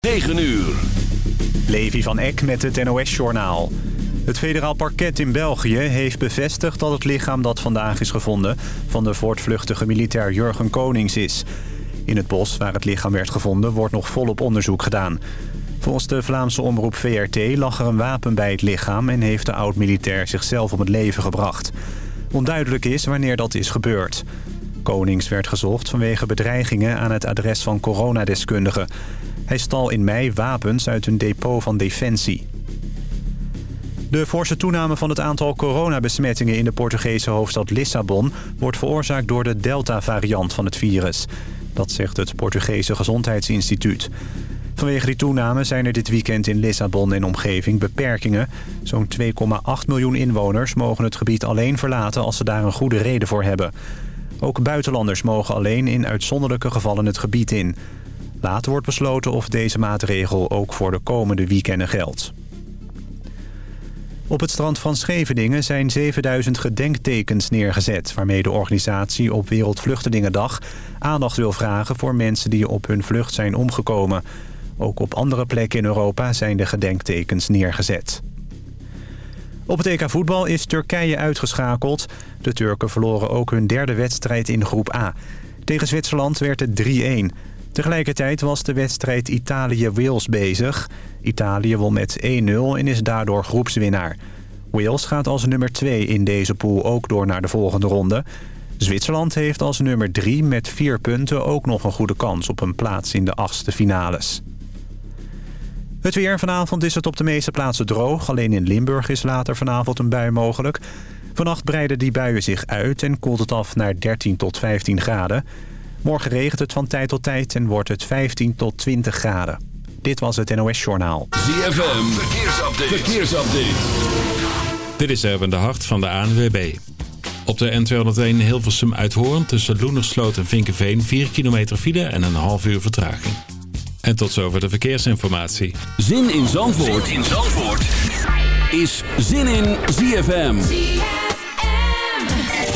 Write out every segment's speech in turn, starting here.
9 uur. Levi van Eck met het NOS-journaal. Het federaal parket in België heeft bevestigd dat het lichaam dat vandaag is gevonden... van de voortvluchtige militair Jurgen Konings is. In het bos waar het lichaam werd gevonden wordt nog volop onderzoek gedaan. Volgens de Vlaamse omroep VRT lag er een wapen bij het lichaam... en heeft de oud-militair zichzelf om het leven gebracht. Onduidelijk is wanneer dat is gebeurd. Konings werd gezocht vanwege bedreigingen aan het adres van coronadeskundigen... Hij stal in mei wapens uit een depot van Defensie. De forse toename van het aantal coronabesmettingen in de Portugese hoofdstad Lissabon... wordt veroorzaakt door de Delta-variant van het virus. Dat zegt het Portugese Gezondheidsinstituut. Vanwege die toename zijn er dit weekend in Lissabon en omgeving beperkingen. Zo'n 2,8 miljoen inwoners mogen het gebied alleen verlaten als ze daar een goede reden voor hebben. Ook buitenlanders mogen alleen in uitzonderlijke gevallen het gebied in... Later wordt besloten of deze maatregel ook voor de komende weekenden geldt. Op het strand van Scheveningen zijn 7000 gedenktekens neergezet... waarmee de organisatie op Wereldvluchtelingendag aandacht wil vragen... voor mensen die op hun vlucht zijn omgekomen. Ook op andere plekken in Europa zijn de gedenktekens neergezet. Op het EK voetbal is Turkije uitgeschakeld. De Turken verloren ook hun derde wedstrijd in groep A. Tegen Zwitserland werd het 3-1... Tegelijkertijd was de wedstrijd Italië-Wales bezig. Italië won met 1-0 en is daardoor groepswinnaar. Wales gaat als nummer 2 in deze pool ook door naar de volgende ronde. Zwitserland heeft als nummer 3 met 4 punten ook nog een goede kans op een plaats in de achtste finales. Het weer vanavond is het op de meeste plaatsen droog. Alleen in Limburg is later vanavond een bui mogelijk. Vannacht breiden die buien zich uit en koelt het af naar 13 tot 15 graden. Morgen regent het van tijd tot tijd en wordt het 15 tot 20 graden. Dit was het NOS Journaal. ZFM, verkeersupdate. verkeersupdate. Dit is Erwin de Hart van de ANWB. Op de N201 Hilversum Uithoorn tussen Loenersloot en Vinkenveen 4 kilometer file en een half uur vertraging. En tot zover de verkeersinformatie. Zin in Zandvoort, zin in Zandvoort. is Zin in ZFM.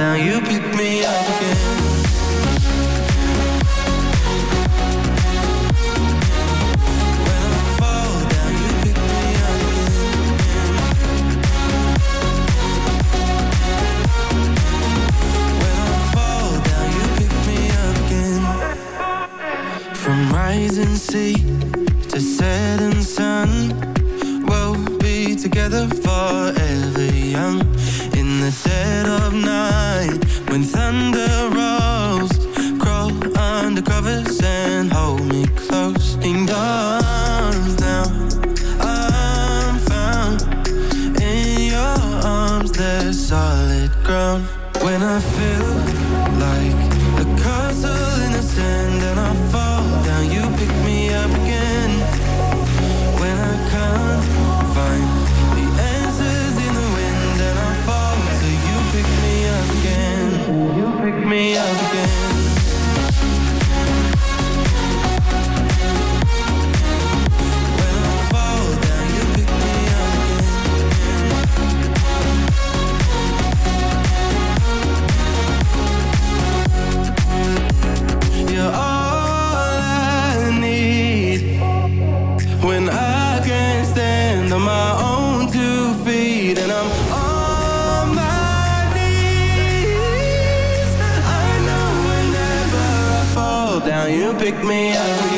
down you pick me up again When I fall down you pick me up again. From rising sea to setting sun We'll be together forever young of night When thunder rolls Crawl under covers and hold me close. In arms now I'm found. In your arms there's solid ground. When I feel me up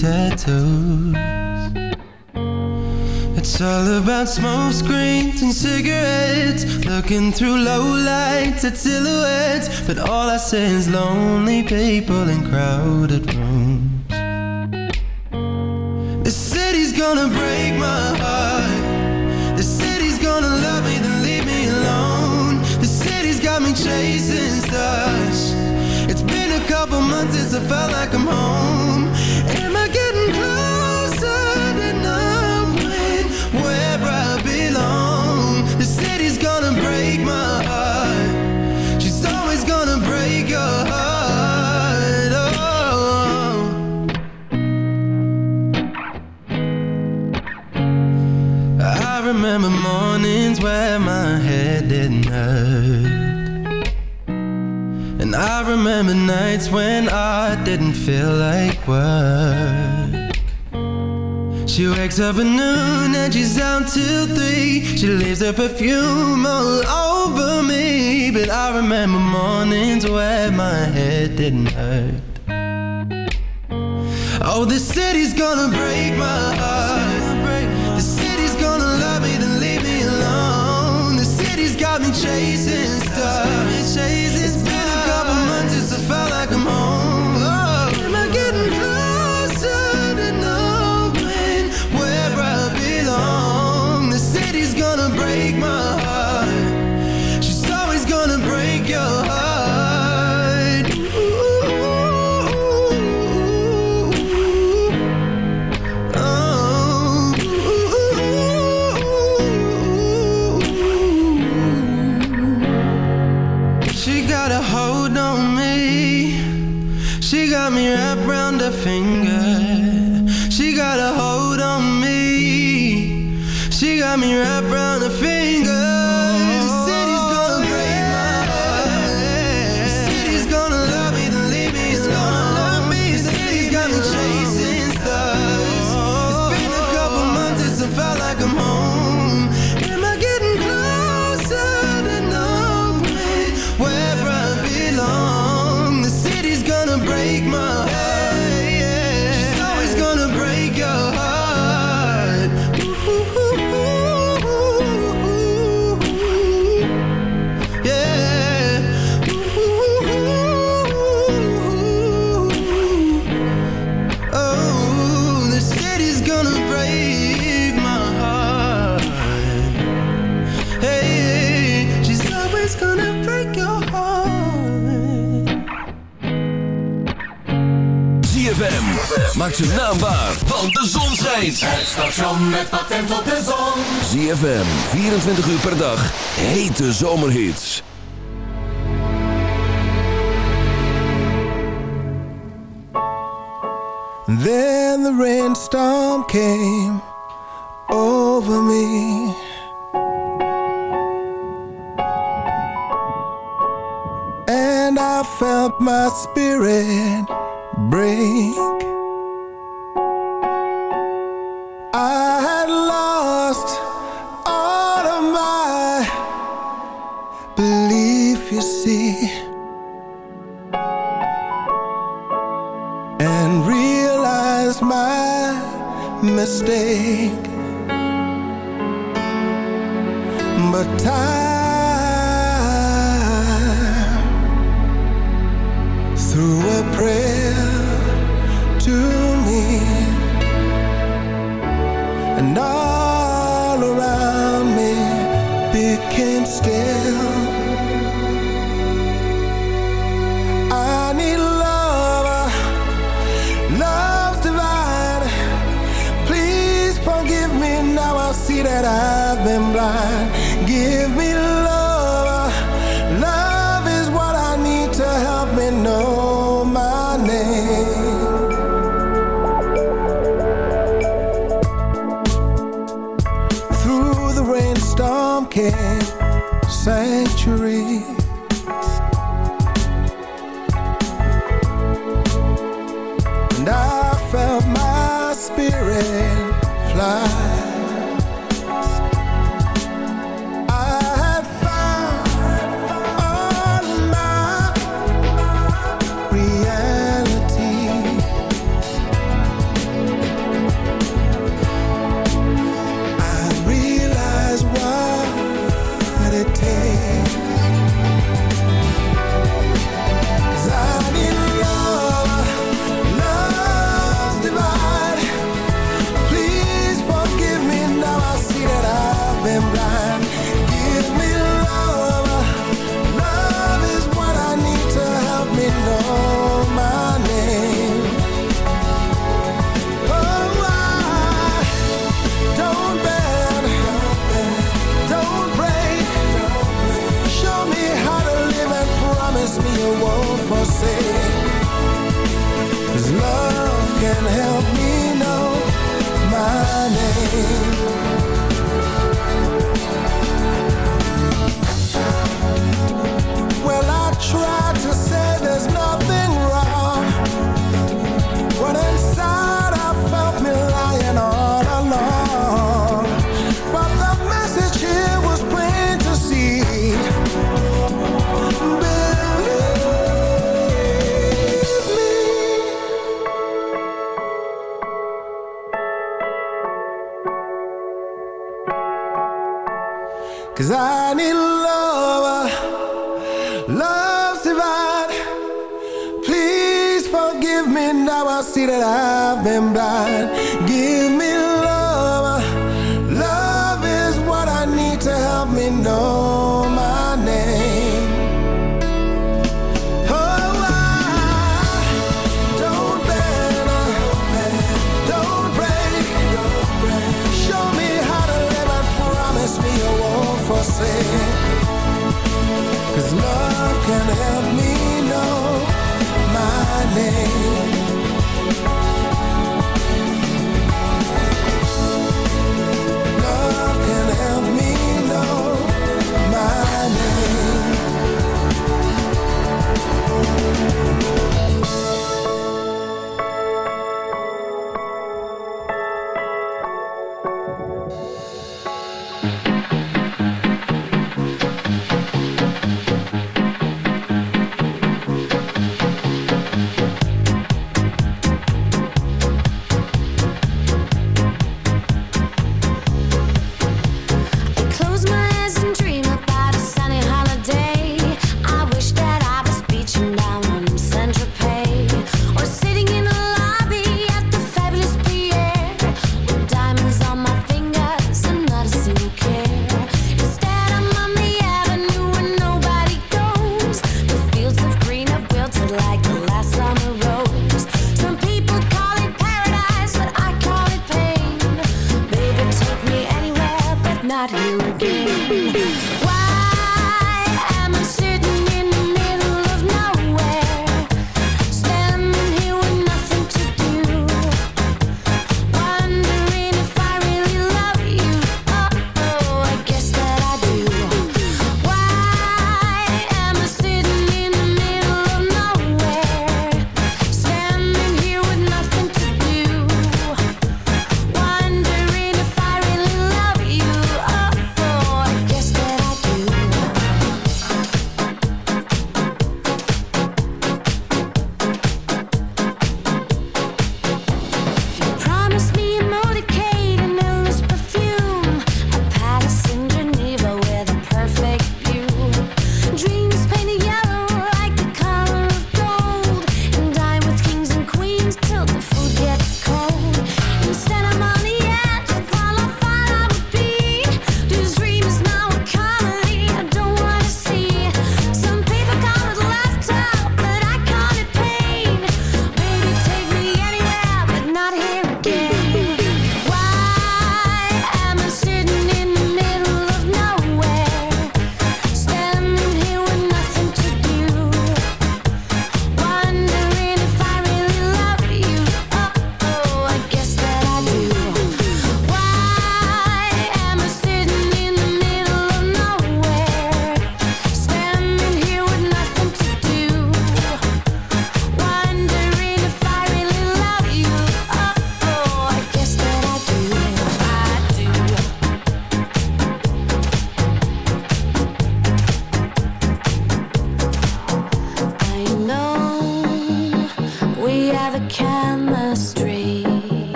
tattoos It's all about smoke screens and cigarettes. Looking through low lights at silhouettes. But all I see is lonely people in crowded rooms where my head didn't hurt. And I remember nights when I didn't feel like work. She wakes up at noon and she's out till three. She leaves her perfume all over me. But I remember mornings where my head didn't hurt. Oh, the city's gonna break my heart got me chasing stuff. She's gonna break my heart maakt zijn naam waar, want de zon schijnt. Het station met patent op de zon. ZFM, 24 uur per dag, hete zomerhits. Then the rainstorm came over me. And I felt my spirit break. mistake. But time see that I've been blind I need. not here again.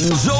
Zandvoort en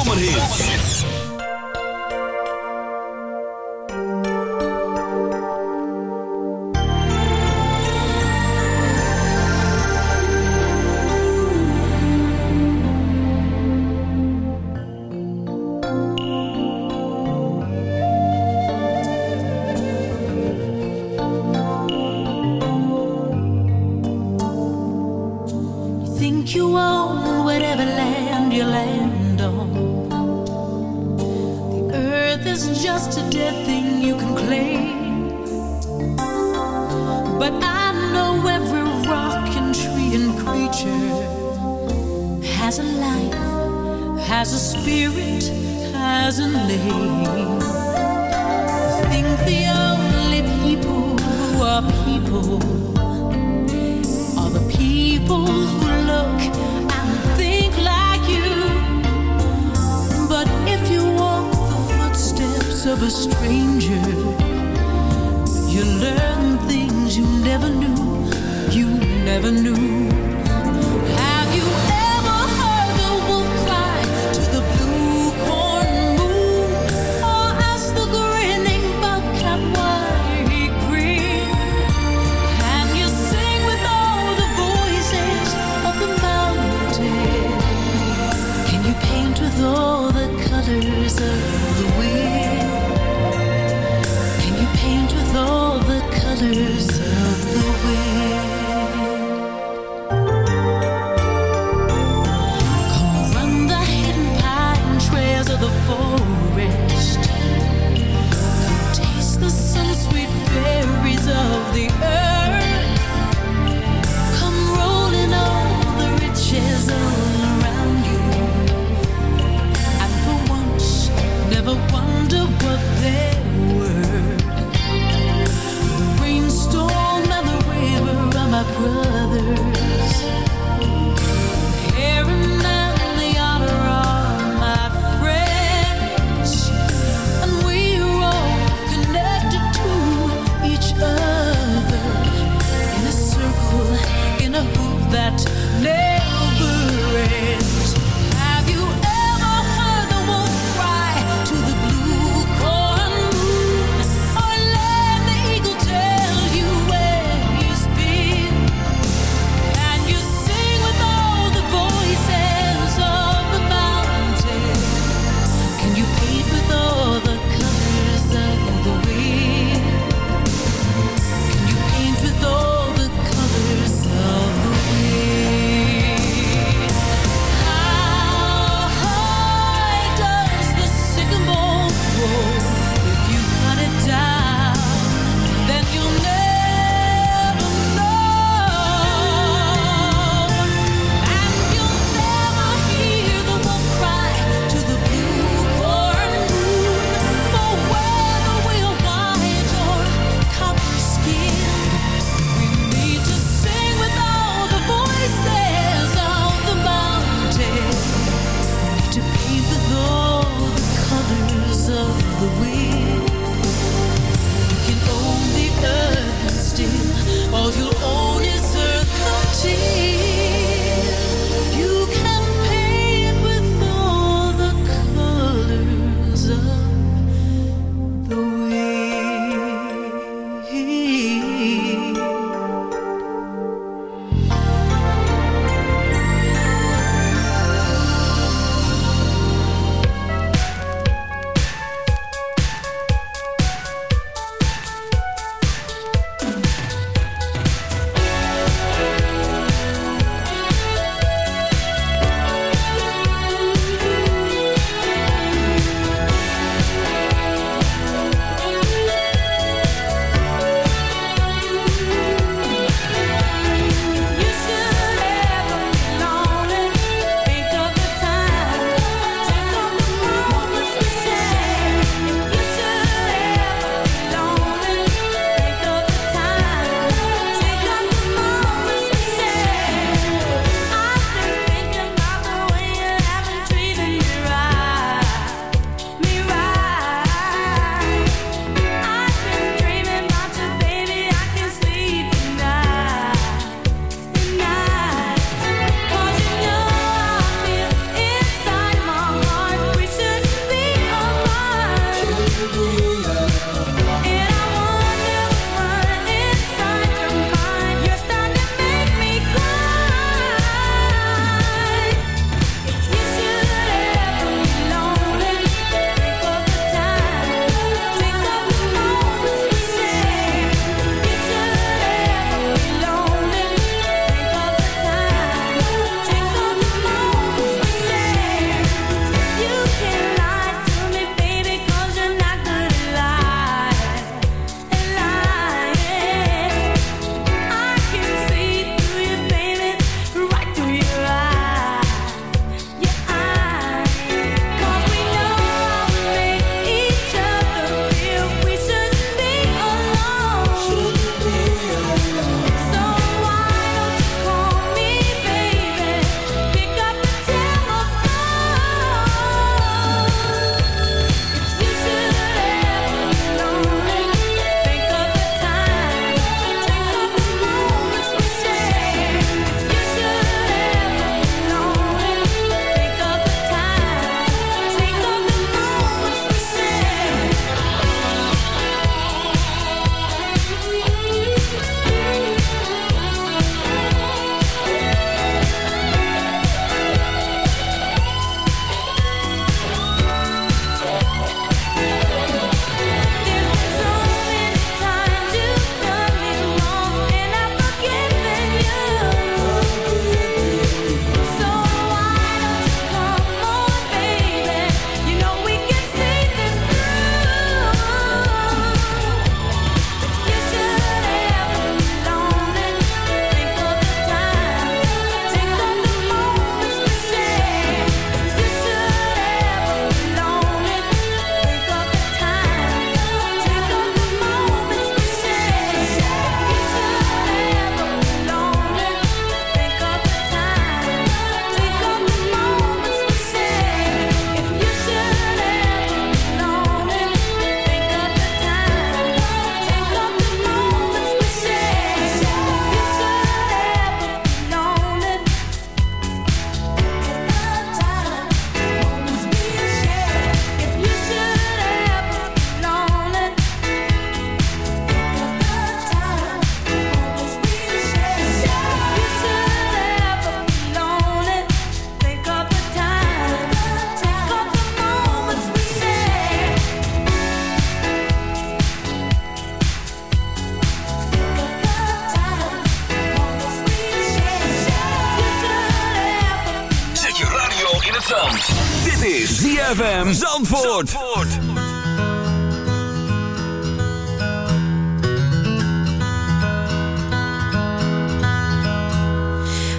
ZFM Zandvoort. Zandvoort.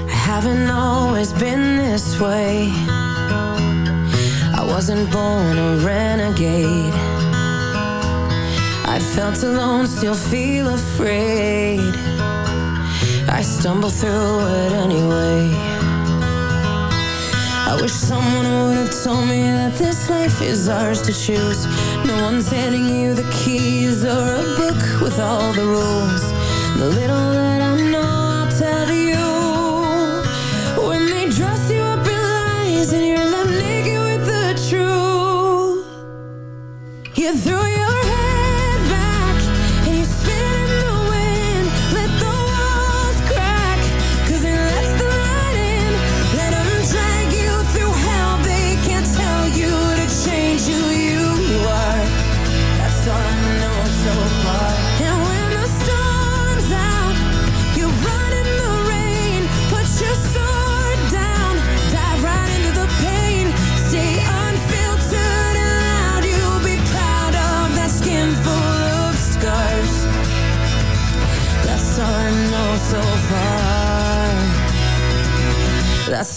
haven't always been this way I wasn't born a renegade I felt alone, still feel afraid I stumble through it anyway I wish someone would have told me that this life is ours to choose. No one's handing you the keys or a book with all the rules. The little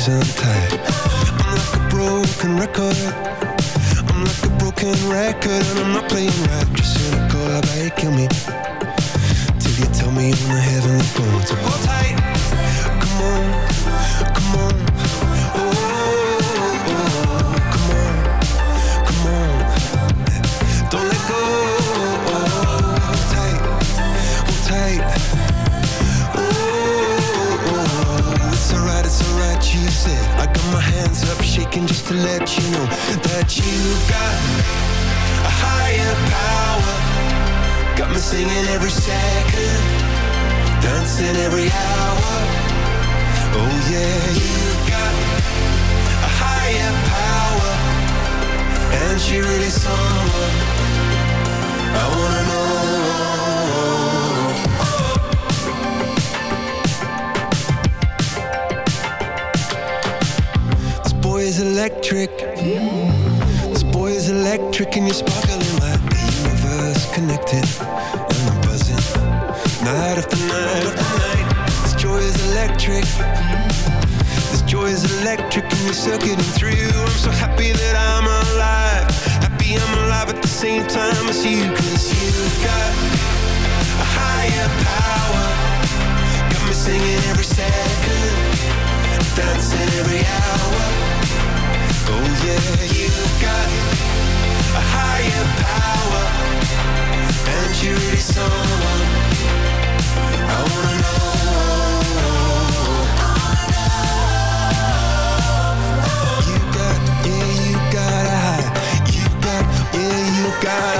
Shoes untied. Me singing every second, dancing every hour. Oh yeah, you've got a higher power, and she really someone I wanna know. This boy is electric. This boy is electric, and the universe connected. And I'm buzzing, night after night after night. This joy is electric. This joy is electric, and you're circuiting through. I'm so happy that I'm alive. Happy I'm alive at the same time as you, cause you've got a higher power. Got me singing every second, dancing every hour. Oh yeah, you've got a higher power, and you're really someone I wanna know. You got, yeah, you got. You got, yeah, you got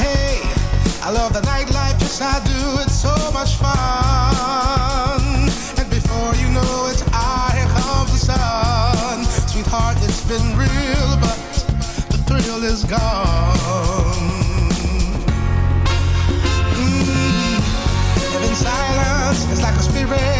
Hey, I love the nightlife, yes I do, it's so much fun. And before you know it, here comes the sun. Sweetheart, it's been real, but the thrill is gone. It's